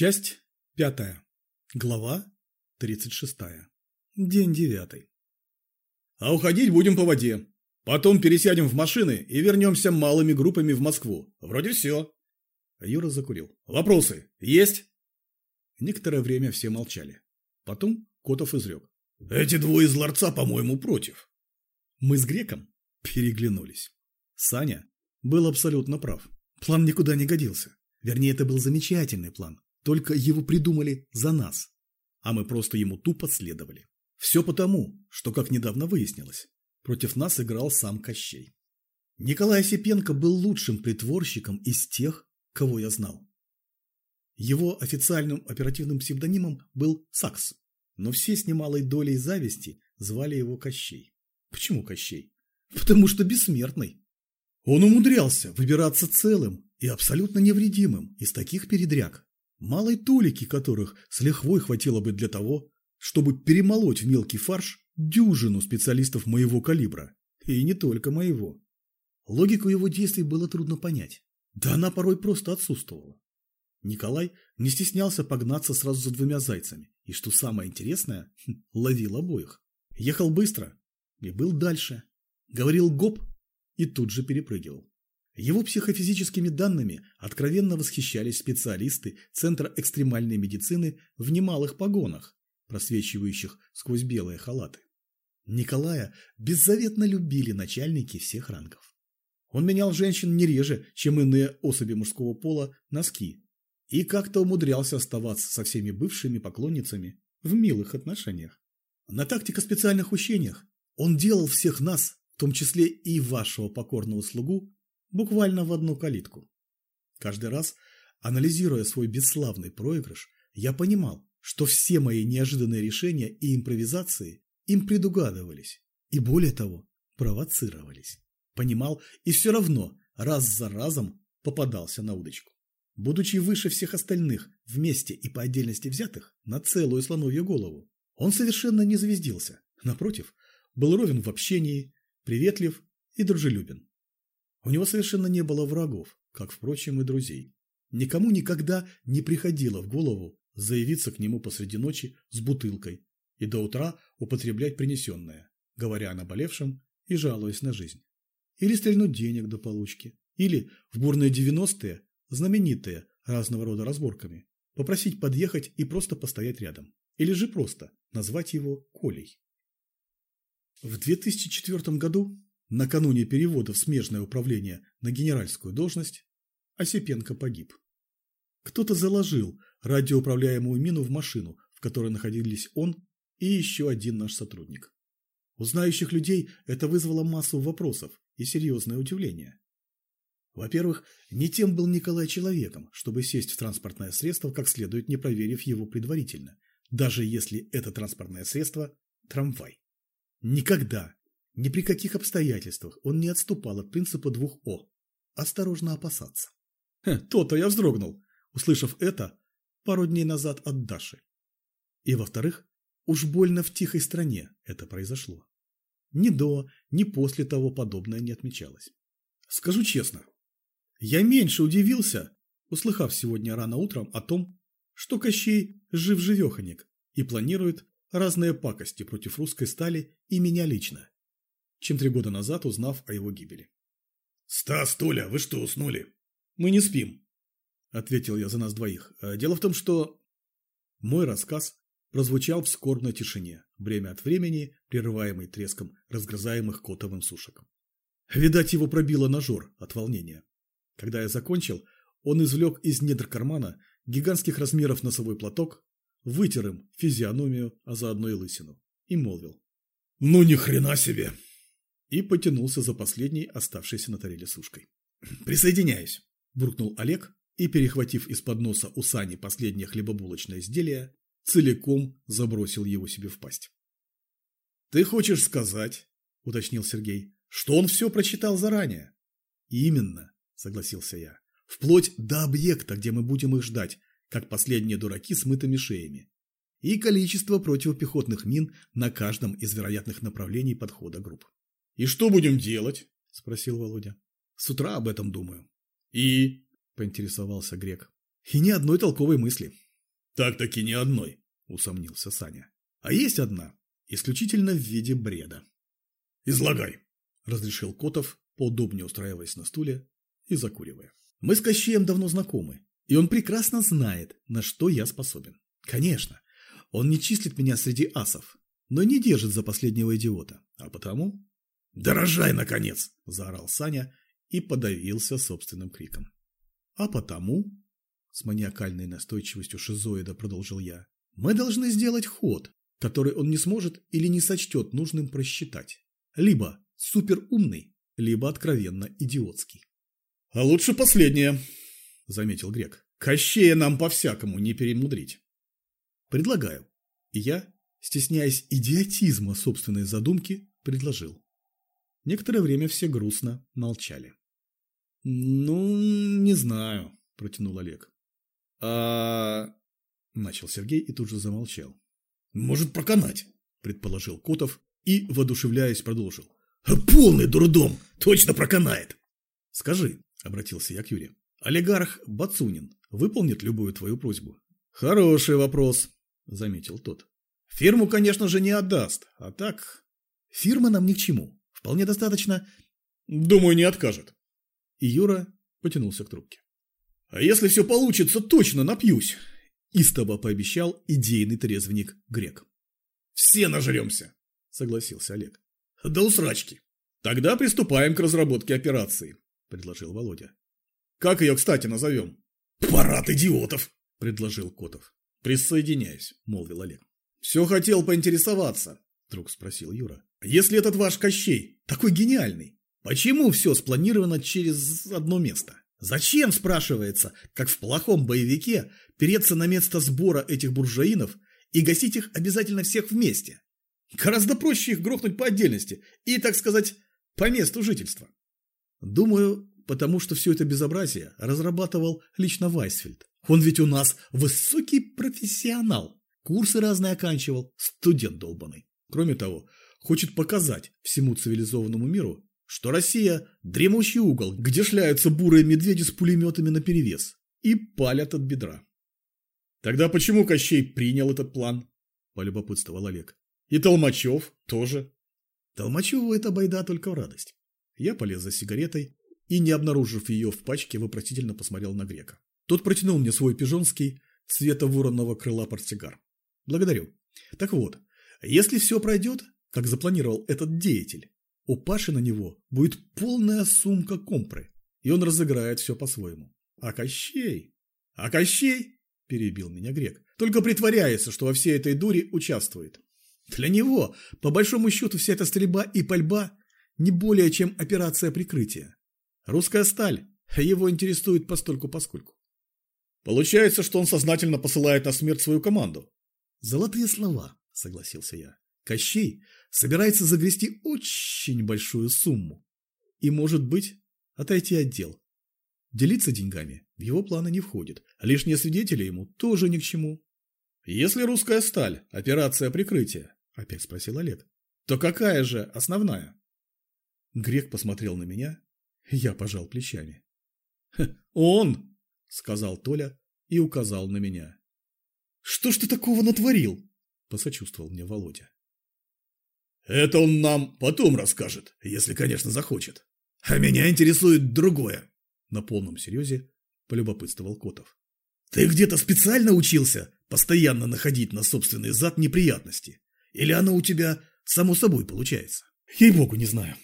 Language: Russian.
Часть пятая. Глава тридцать шестая. День девятый. А уходить будем по воде. Потом пересядем в машины и вернемся малыми группами в Москву. Вроде все. Юра закурил. Вопросы есть? Некоторое время все молчали. Потом Котов изрек. Эти двое из ларца, по-моему, против. Мы с Греком переглянулись. Саня был абсолютно прав. План никуда не годился. Вернее, это был замечательный план. Только его придумали за нас. А мы просто ему тупо следовали. Все потому, что, как недавно выяснилось, против нас играл сам Кощей. Николай Осипенко был лучшим притворщиком из тех, кого я знал. Его официальным оперативным псевдонимом был Сакс, но все с немалой долей зависти звали его Кощей. Почему Кощей? Потому что бессмертный. Он умудрялся выбираться целым и абсолютно невредимым из таких передряг, малой толики которых с лихвой хватило бы для того, чтобы перемолоть в мелкий фарш дюжину специалистов моего калибра. И не только моего. Логику его действий было трудно понять. Да она порой просто отсутствовала. Николай не стеснялся погнаться сразу за двумя зайцами. И что самое интересное, ловил обоих. Ехал быстро и был дальше. Говорил гоп и тут же перепрыгивал. Его психофизическими данными откровенно восхищались специалисты Центра экстремальной медицины в немалых погонах, просвечивающих сквозь белые халаты. Николая беззаветно любили начальники всех рангов. Он менял женщин не реже, чем иные особи мужского пола, носки, и как-то умудрялся оставаться со всеми бывшими поклонницами в милых отношениях. На тактико-специальных учениях он делал всех нас, в том числе и вашего покорного слугу, буквально в одну калитку. Каждый раз, анализируя свой бесславный проигрыш, я понимал, что все мои неожиданные решения и импровизации им предугадывались, и более того, провоцировались. Понимал и все равно раз за разом попадался на удочку. Будучи выше всех остальных, вместе и по отдельности взятых, на целую слоновью голову, он совершенно не звездился. Напротив, был ровен в общении, приветлив и дружелюбен. У него совершенно не было врагов, как, впрочем, и друзей. Никому никогда не приходило в голову заявиться к нему посреди ночи с бутылкой и до утра употреблять принесенное, говоря о наболевшем и жалуясь на жизнь. Или стрельнуть денег до получки. Или в бурные девяностые, знаменитые разного рода разборками, попросить подъехать и просто постоять рядом. Или же просто назвать его Колей. В 2004 году Накануне перевода в смежное управление на генеральскую должность Осипенко погиб. Кто-то заложил радиоуправляемую мину в машину, в которой находились он и еще один наш сотрудник. У знающих людей это вызвало массу вопросов и серьезное удивление. Во-первых, не тем был Николай человеком, чтобы сесть в транспортное средство, как следует, не проверив его предварительно, даже если это транспортное средство – трамвай. Никогда ни при каких обстоятельствах он не отступал от принципа двух «о» – осторожно опасаться. То-то я вздрогнул, услышав это пару дней назад от Даши. И, во-вторых, уж больно в тихой стране это произошло. Ни до, ни после того подобное не отмечалось. Скажу честно, я меньше удивился, услыхав сегодня рано утром о том, что Кощей жив-живеханик и планирует разные пакости против русской стали и меня лично чем три года назад, узнав о его гибели. «Стас, Толя, вы что, уснули?» «Мы не спим», – ответил я за нас двоих. «Э, «Дело в том, что...» Мой рассказ прозвучал в скорбной тишине, время от времени прерываемый треском разгрызаемых котовым сушек. Видать, его пробило ножор от волнения. Когда я закончил, он извлек из недр кармана гигантских размеров носовой платок, вытер им физиономию, а заодно и лысину, и молвил. «Ну ни хрена себе! И потянулся за последней оставшейся на тареле сушкой. «Присоединяюсь!» – буркнул Олег и, перехватив из-под носа у Сани последнее хлебобулочное изделие, целиком забросил его себе в пасть. «Ты хочешь сказать, – уточнил Сергей, – что он все прочитал заранее?» «Именно», – согласился я, – «вплоть до объекта, где мы будем их ждать, как последние дураки с мытыми шеями, и количество противопехотных мин на каждом из вероятных направлений подхода групп. «И что будем делать?» – спросил Володя. «С утра об этом думаю». «И?» – поинтересовался Грек. «И ни одной толковой мысли. Так-таки ни одной, усомнился Саня. А есть одна, исключительно в виде бреда. Излагай, разрешил Котов, поудобнее устраиваясь на стуле и закуривая. Мы с Кощеем давно знакомы, и он прекрасно знает, на что я способен. Конечно, он не числит меня среди асов, но не держит за последнего идиота, а потому... «Дорожай, наконец!» – заорал Саня и подавился собственным криком. «А потому...» – с маниакальной настойчивостью шизоида продолжил я. «Мы должны сделать ход, который он не сможет или не сочтет нужным просчитать. Либо суперумный, либо откровенно идиотский». «А лучше последнее», – заметил Грек. «Кощея нам по-всякому не перемудрить». «Предлагаю». И я, стесняясь идиотизма собственной задумки, предложил. Некоторое время все грустно молчали. «Ну, не знаю», – протянул Олег. «А...» – начал Сергей и тут же замолчал. «Может, проканать», – предположил Котов и, воодушевляясь, продолжил. «Полный дурдом! Точно проканает!» «Скажи», – обратился я к Юре, – «олигарх Бацунин выполнит любую твою просьбу?» «Хороший вопрос», – заметил тот. «Фирму, конечно же, не отдаст, а так...» «Фирма нам ни к чему. Вполне достаточно...» «Думаю, не откажет». И Юра потянулся к трубке. «А если все получится, точно напьюсь!» Истово пообещал идейный трезвенник Грек. «Все нажремся!» – согласился Олег. «Да усрачки!» «Тогда приступаем к разработке операции», – предложил Володя. «Как ее, кстати, назовем?» «Парад идиотов!» – предложил Котов. «Присоединяюсь», – молвил Олег. «Все хотел поинтересоваться», – вдруг спросил Юра. «Если этот ваш Кощей такой гениальный, почему все спланировано через одно место? Зачем, спрашивается, как в плохом боевике, переться на место сбора этих буржуинов и гасить их обязательно всех вместе? Гораздо проще их грохнуть по отдельности и, так сказать, по месту жительства». Думаю, потому что все это безобразие разрабатывал лично Вайсфельд. Он ведь у нас высокий профессионал. Курсы разные оканчивал, студент долбанный. Кроме того, хочет показать всему цивилизованному миру, что Россия – дремучий угол, где шляются бурые медведи с пулеметами наперевес и палят от бедра. Тогда почему Кощей принял этот план? Полюбопытствовал Олег. И Толмачев тоже. Толмачеву эта байда только в радость. Я полез за сигаретой и, не обнаружив ее в пачке, вопросительно посмотрел на Грека. Тот протянул мне свой пижонский цвета воронного крыла портсигар. Благодарю. Так вот, если все пройдет, как запланировал этот деятель, у Паши на него будет полная сумка компры, и он разыграет все по-своему. А Кощей? А Кощей? Перебил меня Грек. Только притворяется, что во всей этой дуре участвует. Для него, по большому счету, вся эта стрельба и пальба не более чем операция прикрытия. Русская сталь его интересует постольку-поскольку. Получается, что он сознательно посылает на смерть свою команду. Золотые слова, согласился я. Кощей собирается загрести очень большую сумму. И, может быть, отойти от дел. Делиться деньгами в его планы не входит, а лишние свидетели ему тоже ни к чему. Если русская сталь – операция прикрытия, опять спросил Олег, то какая же основная? Грек посмотрел на меня, я пожал плечами. «Он!» – сказал Толя и указал на меня. «Что ж ты такого натворил?» – посочувствовал мне Володя. «Это он нам потом расскажет, если, конечно, захочет. А меня интересует другое!» На полном серьезе полюбопытствовал Котов. «Ты где-то специально учился постоянно находить на собственный зад неприятности? Или оно у тебя само собой получается?» «Ей-богу, не знаю»,